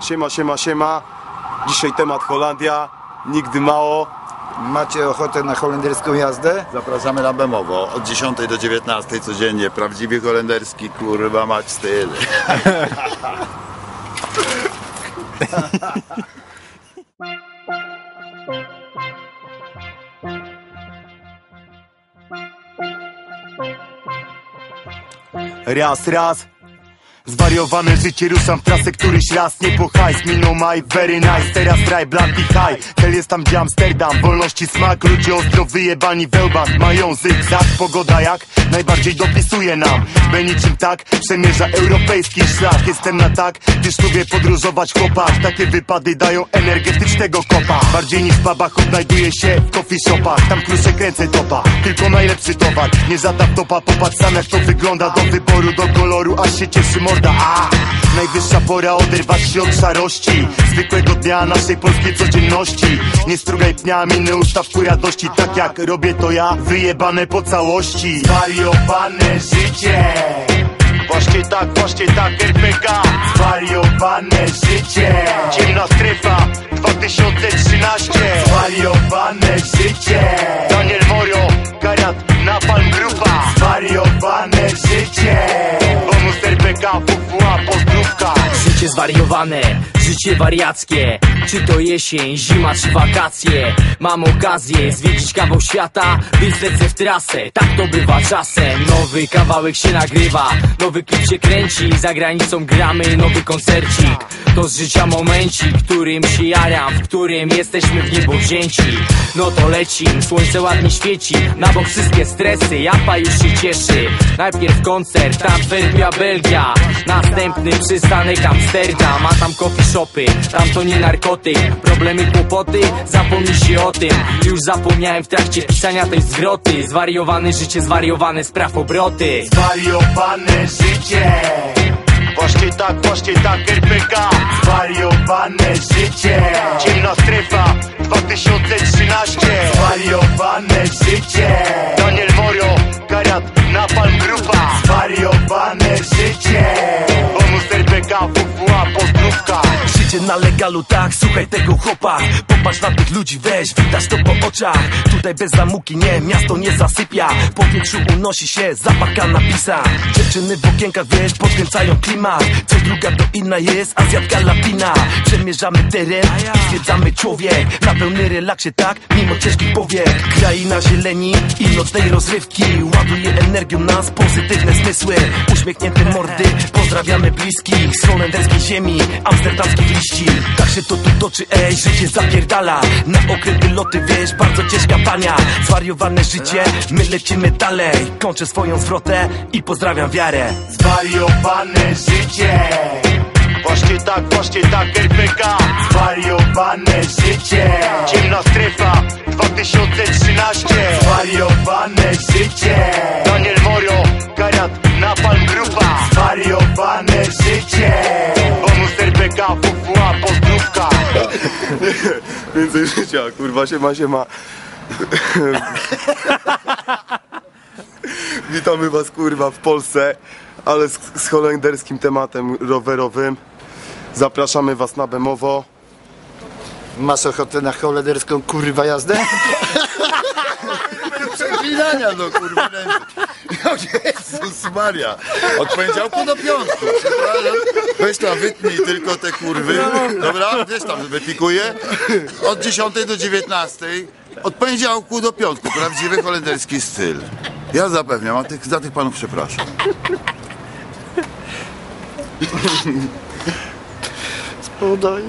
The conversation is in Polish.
Siema, siema, siema. Dzisiaj temat Holandia. Nigdy mało. Macie ochotę na holenderską jazdę? Zapraszamy na Bemowo od 10 do 19 codziennie. Prawdziwy holenderski, kurwa mać styl. Raz, raz Zwariowane życie, ruszam w trasę któryś raz Nie po hajs, minął maj, very nice Teraz dry, black i high. Cel jest tam gdzie Amsterdam Wolności smak, ludzie ostro wyjebani wełbach Mają zygzak, pogoda jak Najbardziej dopisuje nam. By niczym tak, przemierza europejski szlak. Jestem na tak, gdyż lubię podróżować chłopak Takie wypady dają energetycznego kopa. Bardziej niż w pubach odnajduję się w coffee shopach. Tam kruszę kręcę topa, tylko najlepszy towar. Nie zadaw topa, popatrz sam jak to wygląda. Do wyboru, do koloru, aż się cieszy morda A, najwyższa pora oderwać się od szarości. Zwykłego dnia naszej polskiej codzienności. Nie strugaj pnia, miny ustaw ku radości. Tak jak robię to ja, wyjebane po całości. Zwariowane życie. Właśnie tak, właśnie tak, RPK Zwariowane życie. Ciemna strefa 2013 Zwariowane życie. Daniel Morio, Kariat, Napalm Grupa. Zwariowane życie Pozdrówka. Życie zwariowane, życie wariackie. Czy to jesień, zima czy wakacje? Mam okazję zwiedzić kawał świata Więc lecę w trasę, tak to bywa czasem. Nowy kawałek się nagrywa Nowy klip się kręci. Za granicą gramy nowy koncercik To z życia momencik, którym się jaram W którym jesteśmy w niebo wzięci. No to lecim, słońce ładnie świeci Na bok wszystkie stresy, japa już się cieszy. Najpierw koncert, Antwerpia, Belgia Następny przystanek Amsterdam A tam coffee shopy, tam to nie narkotyk. Problemy, kłopoty, zapomnij się o tym. Już zapomniałem w trakcie pisania tej zwroty. Zwariowane życie, zwariowane spraw obroty. Zwariowane życie Właśnie tak, właśnie tak, RPK Zwariowane życie Ciemna strefa 2013 Zwariowane życie Daniel Morio, na legalu, tak, słuchaj tego chłopa. Popatrz na tych ludzi, weź, widać to po oczach. Tutaj bez zamuki, nie, miasto nie zasypia. W powietrzu unosi się zapach kanabisa. Dziewczyny w okienkach, wiesz, podkręcają klimat. Co druga to inna jest Azjatka Latina Przemierzamy teren zwiedzamy człowiek. Na pełny relaksie, tak, mimo ciężkich powiek. Kraina zieleni i nocnej rozrywki Ładuje energią nas pozytywne zmysły. Uśmiechnięte mordy, pozdrawiamy bliskich holenderskiej ziemi, amsterdamskich liści Tak się to tu toczy, ej, życie zapierdala. Na okręty loty, wiesz, bardzo ciężka pania. Zwariowane życie, my lecimy dalej. Kończę swoją zwrotę i pozdrawiam wiarę. Zwariowane życie. Właśnie tak, właśnie tak, RPK Zwariowane życie. Ciemna strefa 2013 Zwariowane życie. Daniel Morio, Kariat, Napalm Grupa. Zwariowane życie. Bonus RPK, Pozdrówka Więcej życia, kurwa, siema, siema. Witamy was, kurwa, w Polsce, ale z, z holenderskim tematem rowerowym. Zapraszamy was na Bemowo. Masz ochotę na holenderską kurwa jazdę? Przeklinania no kurwa. O Jezus Maria. Od poniedziałku do piątku. przepraszam. Weź tam wytnij tylko te kurwy. Dobra, wiesz tam wypikuję. Od 10 do 19. Od poniedziałku do piątku. Prawdziwy holenderski styl. Ja zapewniam, a tych, za tych panów przepraszam. Spodaj.